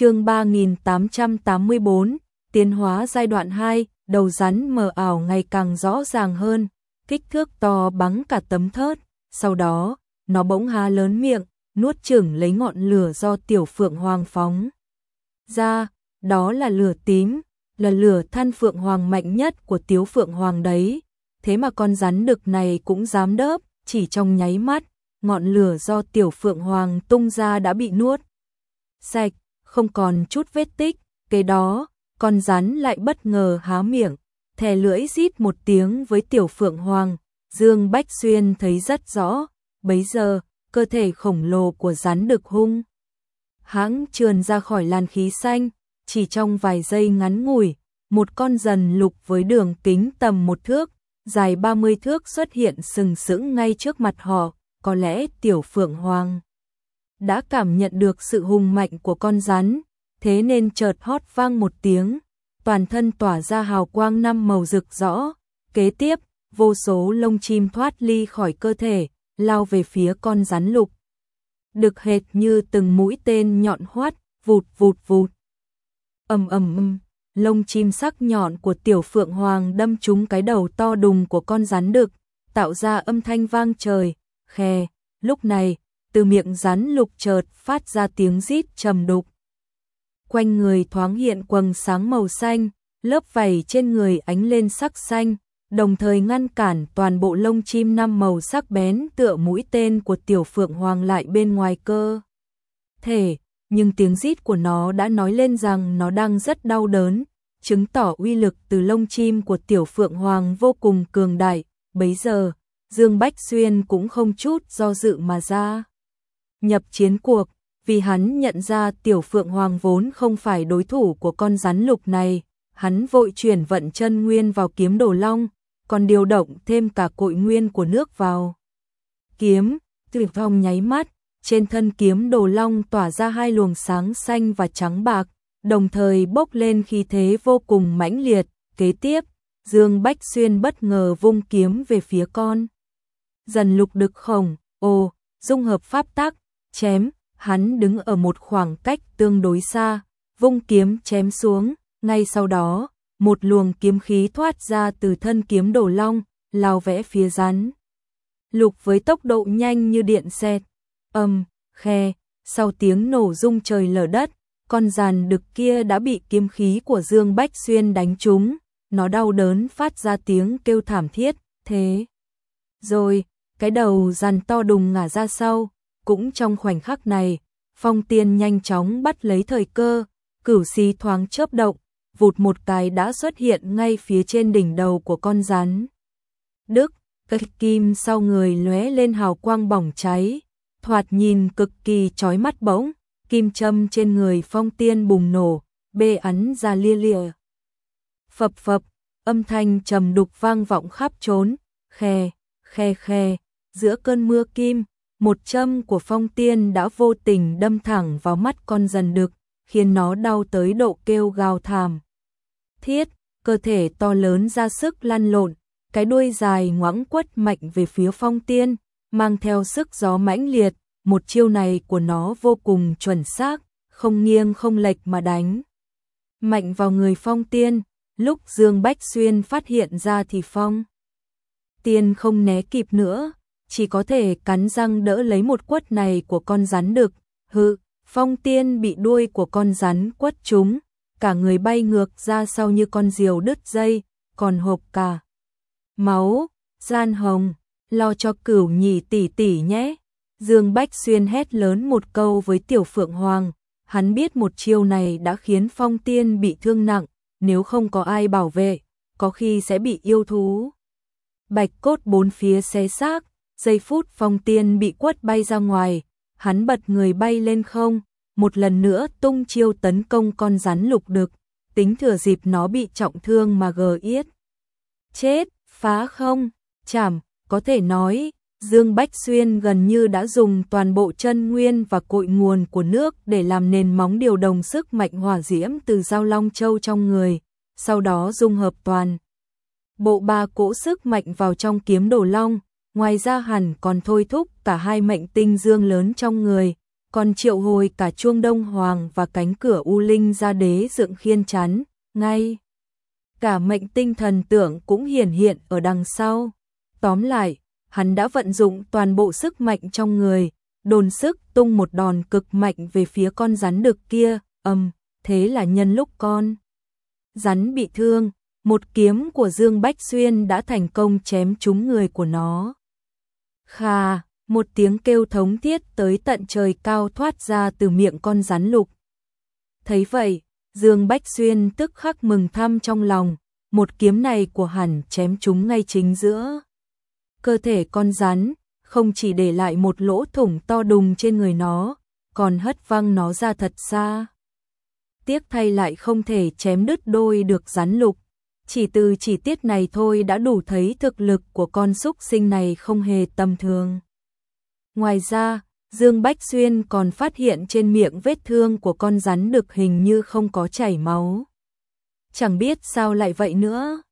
chương 3884, tiến hóa giai đoạn 2, đầu rắn mờ ảo ngày càng rõ ràng hơn, kích thước to bắn cả tấm thớt, sau đó, nó bỗng há lớn miệng, nuốt chửng lấy ngọn lửa do tiểu phượng hoàng phóng. Ra, đó là lửa tím, là lửa than phượng hoàng mạnh nhất của tiếu phượng hoàng đấy, thế mà con rắn đực này cũng dám đớp, chỉ trong nháy mắt, ngọn lửa do tiểu phượng hoàng tung ra đã bị nuốt. Sạch, không còn chút vết tích, kế đó, con rắn lại bất ngờ há miệng, thè lưỡi rít một tiếng với tiểu phượng hoàng, Dương Bách Xuyên thấy rất rõ, bấy giờ, cơ thể khổng lồ của rắn đực hung. Hãng trườn ra khỏi làn khí xanh, chỉ trong vài giây ngắn ngủi, một con dần lục với đường kính tầm một thước, dài 30 thước xuất hiện sừng sững ngay trước mặt họ, có lẽ tiểu phượng hoàng đã cảm nhận được sự hùng mạnh của con rắn, thế nên chợt hót vang một tiếng, toàn thân tỏa ra hào quang năm màu rực rõ, kế tiếp, vô số lông chim thoát ly khỏi cơ thể, lao về phía con rắn lục. được hệt như từng mũi tên nhọn hoắt, vụt vụt vụt. Ầm ầm ầm, lông chim sắc nhọn của tiểu phượng hoàng đâm trúng cái đầu to đùng của con rắn đực, tạo ra âm thanh vang trời, khe, lúc này, từ miệng rắn lục chợt phát ra tiếng rít trầm đục. Quanh người thoáng hiện quầng sáng màu xanh, lớp vảy trên người ánh lên sắc xanh, đồng thời ngăn cản toàn bộ lông chim năm màu sắc bén tựa mũi tên của tiểu phượng hoàng lại bên ngoài cơ. Thể, nhưng tiếng rít của nó đã nói lên rằng nó đang rất đau đớn, chứng tỏ uy lực từ lông chim của tiểu phượng hoàng vô cùng cường đại, bấy giờ, Dương Bách Xuyên cũng không chút do dự mà ra. Nhập chiến cuộc, vì hắn nhận ra tiểu phượng hoàng vốn không phải đối thủ của con rắn lục này, hắn vội chuyển vận chân nguyên vào kiếm đồ long, còn điều động thêm cả cội nguyên của nước vào. Kiếm, từ vong nháy mắt, trên thân kiếm đồ long tỏa ra hai luồng sáng xanh và trắng bạc, đồng thời bốc lên khí thế vô cùng mãnh liệt, kế tiếp, Dương Bách Xuyên bất ngờ vung kiếm về phía con. Dần lục đực khổng, ồ, dung hợp pháp tắc, chém, hắn đứng ở một khoảng cách tương đối xa, vung kiếm chém xuống, ngay sau đó, một luồng kiếm khí thoát ra từ thân kiếm đổ long, lao vẽ phía rắn. Lục với tốc độ nhanh như điện xẹt, âm, khe, sau tiếng nổ rung trời lở đất, con giàn đực kia đã bị kiếm khí của Dương Bách Xuyên đánh trúng, nó đau đớn phát ra tiếng kêu thảm thiết, thế. Rồi, cái đầu giàn to đùng ngả ra sau, cũng trong khoảnh khắc này, phong tiên nhanh chóng bắt lấy thời cơ, cửu xí thoáng chớp động, vụt một cái đã xuất hiện ngay phía trên đỉnh đầu của con rắn. Đức, cây kim sau người lóe lên hào quang bỏng cháy, thoạt nhìn cực kỳ chói mắt bỗng, kim châm trên người phong tiên bùng nổ, bê ắn ra lia lia, Phập phập, âm thanh trầm đục vang vọng khắp trốn, khe, khe khe, giữa cơn mưa kim, một châm của phong tiên đã vô tình đâm thẳng vào mắt con dần đực, khiến nó đau tới độ kêu gào thảm. Thiết, cơ thể to lớn ra sức lăn lộn, cái đuôi dài ngoãng quất mạnh về phía phong tiên, mang theo sức gió mãnh liệt, một chiêu này của nó vô cùng chuẩn xác, không nghiêng không lệch mà đánh. Mạnh vào người phong tiên, lúc Dương Bách Xuyên phát hiện ra thì phong. Tiên không né kịp nữa, chỉ có thể cắn răng đỡ lấy một quất này của con rắn đực. Hự, phong tiên bị đuôi của con rắn quất trúng, cả người bay ngược ra sau như con diều đứt dây, còn hộp cả. Máu, gian hồng, lo cho cửu nhị tỷ tỷ nhé. Dương Bách Xuyên hét lớn một câu với tiểu phượng hoàng, hắn biết một chiêu này đã khiến phong tiên bị thương nặng, nếu không có ai bảo vệ, có khi sẽ bị yêu thú. Bạch cốt bốn phía xé xác, giây phút phong tiên bị quất bay ra ngoài, hắn bật người bay lên không, một lần nữa tung chiêu tấn công con rắn lục đực, tính thừa dịp nó bị trọng thương mà gờ yết. Chết, phá không, chảm, có thể nói, Dương Bách Xuyên gần như đã dùng toàn bộ chân nguyên và cội nguồn của nước để làm nền móng điều đồng sức mạnh hỏa diễm từ giao long châu trong người, sau đó dung hợp toàn. Bộ ba cỗ sức mạnh vào trong kiếm đồ long, ngoài ra hẳn còn thôi thúc cả hai mệnh tinh dương lớn trong người, còn triệu hồi cả chuông đông hoàng và cánh cửa u linh ra đế dựng khiên chắn, ngay. Cả mệnh tinh thần tưởng cũng hiển hiện ở đằng sau. Tóm lại, hắn đã vận dụng toàn bộ sức mạnh trong người, đồn sức tung một đòn cực mạnh về phía con rắn đực kia, âm, thế là nhân lúc con. Rắn bị thương, một kiếm của Dương Bách Xuyên đã thành công chém trúng người của nó. Kha, một tiếng kêu thống thiết tới tận trời cao thoát ra từ miệng con rắn lục. Thấy vậy, Dương Bách Xuyên tức khắc mừng thăm trong lòng, một kiếm này của hẳn chém chúng ngay chính giữa. Cơ thể con rắn, không chỉ để lại một lỗ thủng to đùng trên người nó, còn hất văng nó ra thật xa. Tiếc thay lại không thể chém đứt đôi được rắn lục. Chỉ từ chỉ tiết này thôi đã đủ thấy thực lực của con súc sinh này không hề tầm thường. Ngoài ra, Dương Bách Xuyên còn phát hiện trên miệng vết thương của con rắn được hình như không có chảy máu. Chẳng biết sao lại vậy nữa.